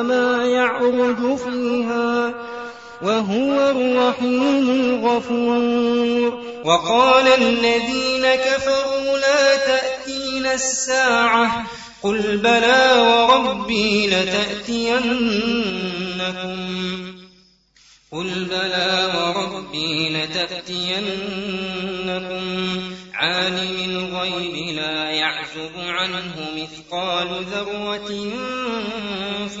وما يعرج فيها وهو الرحيم الغفور. وقال الذين كفروا لا تأتينا الساعة. قل بلى وربي لتأتينكم. قل بلى وربي لتأتينكم. عالم الغيب لا يعزب عنه مثقال في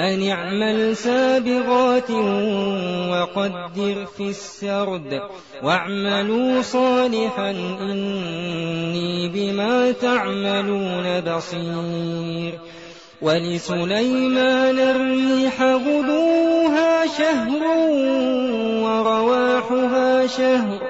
أن اعمل سابغات وقدر في السرد واعملوا صالحا إني بما تعملون بصير. ولسليمان الريح غدوها شهر ورواحها شهر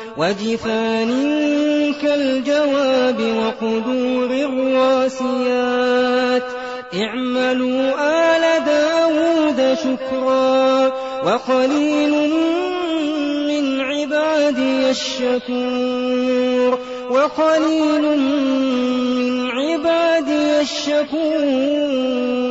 وجفان كالجواب وقدور الراسيات. اعملوا آل داود شكرا وقليل من عبادي الشكور. وقليل من عبادي الشكور.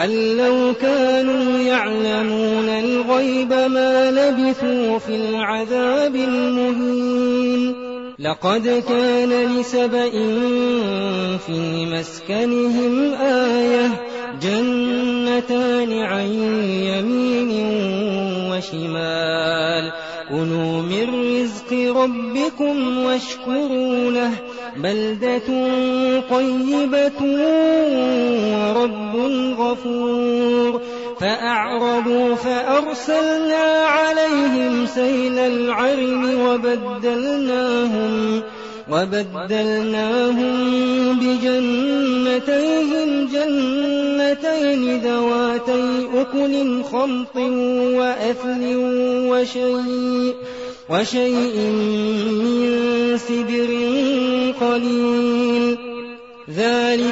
أن لو كانوا يعلمون الغيب ما لبثوا في العذاب المهين لقد كان لسبإ في مسكنهم آية جنتان عن يمين وشمال كلوا من رزق ربكم واشكروا له بلدة طيبة ورب غفور. فأعرضوا فأرسلنا عليهم سيل العرم وبدلناهم وبدلناهم بجنتيهم جنتين ذواتي أكل خمط وأثل وشيء وشيء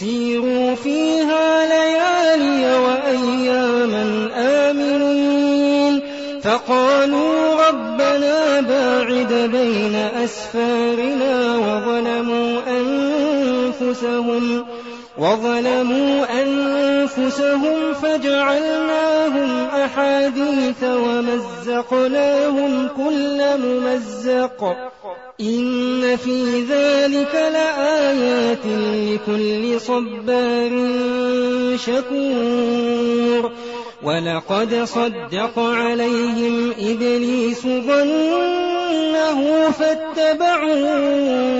سيروا فيها ليالي وأياما آمنين. فقالوا ربنا باعد بين أسفارنا وظلموا أنفسهم. وظلموا أنفسهم فجعلناهم أحاديث ومزقناهم كل ممزق إن في ذلك لآيات لكل صبار شكور ولقد صدق عليهم إبليس ظنه فاتبعوه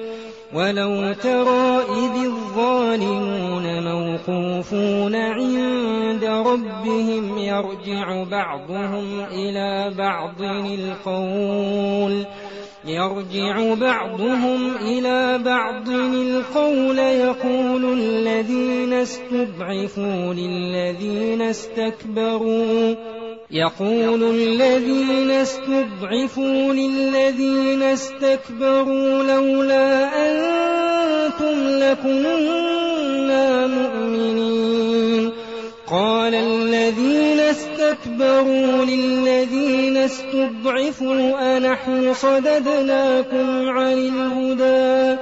ولو ترى إذ الظالمون موقوفون عند ربهم يرجع بعضهم إلى بعض القول يرجع بعضهم إلى بعض القول يقول الذين استضعفوا للذين استكبروا يقول الذين استضعفوا للذين استكبروا لولا أنتم لكنا مؤمنين. قال الذين استكبروا للذين استضعفوا أنحن صددناكم عن الهدى.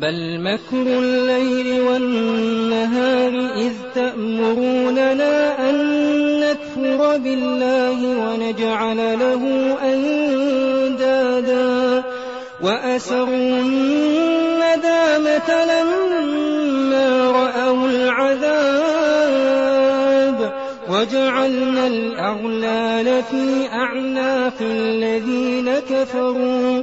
بل مكر الليل والنهار إذ تأمروننا أن نكفر بالله ونجعل له أندادا وأسروا الندامة لما رأوا العذاب وجعلنا الأغلال في أعناق الذين كفروا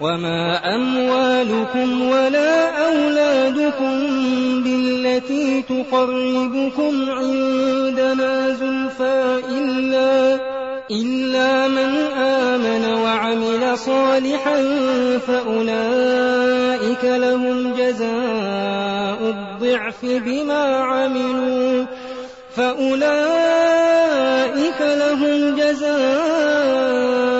وما أموالكم ولا أولادكم بالتي تقربكم عندنا زلفى إلا إلا من آمن وعمل صالحا فأولئك لهم جزاء الضعف بما عملوا. فأولئك لهم جزاء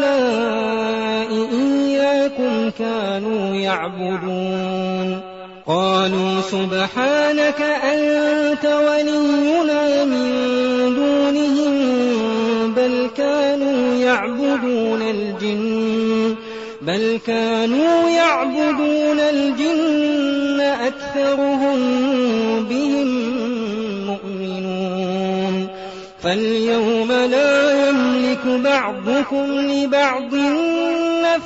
كانوا يعبدون. قالوا سبحانك أنت ولينا من دونهم بل كانوا يعبدون الجن بل كانوا يعبدون الجن أكثرهم بهم مؤمنون. فاليوم لا يملك بعضكم لبعض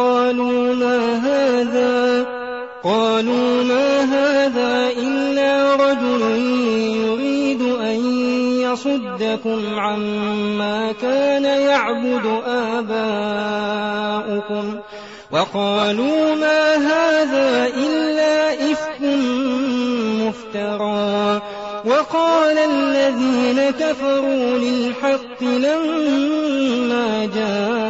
قالوا ما هذا؟ قالوا ما هذا إلا رجل يريد أن يصدكم عما كان يعبد آباؤكم. وقالوا ما هذا إلا إفك مفترى. وقال الذين كفروا للحق لما جاءهم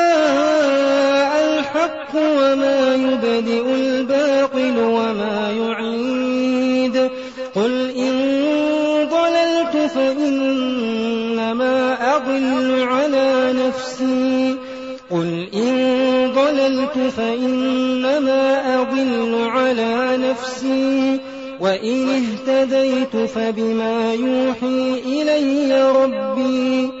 وما يبدئ الباطل وما يعيد قل إن ضللت فإنما أضل على نفسي قل إن ضللت فإنما أضل على نفسي وإن اهتديت فبما يوحي إلي ربي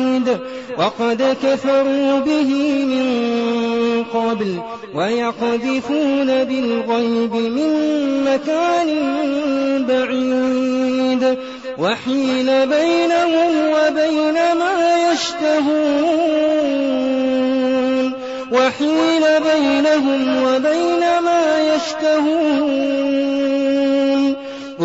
وقد كفروا به من قبل ويقذفون بالغيب من مكان بعيد وحيل بينهم وبين ما يشتهون وحيل بينهم وبين ما يشتهون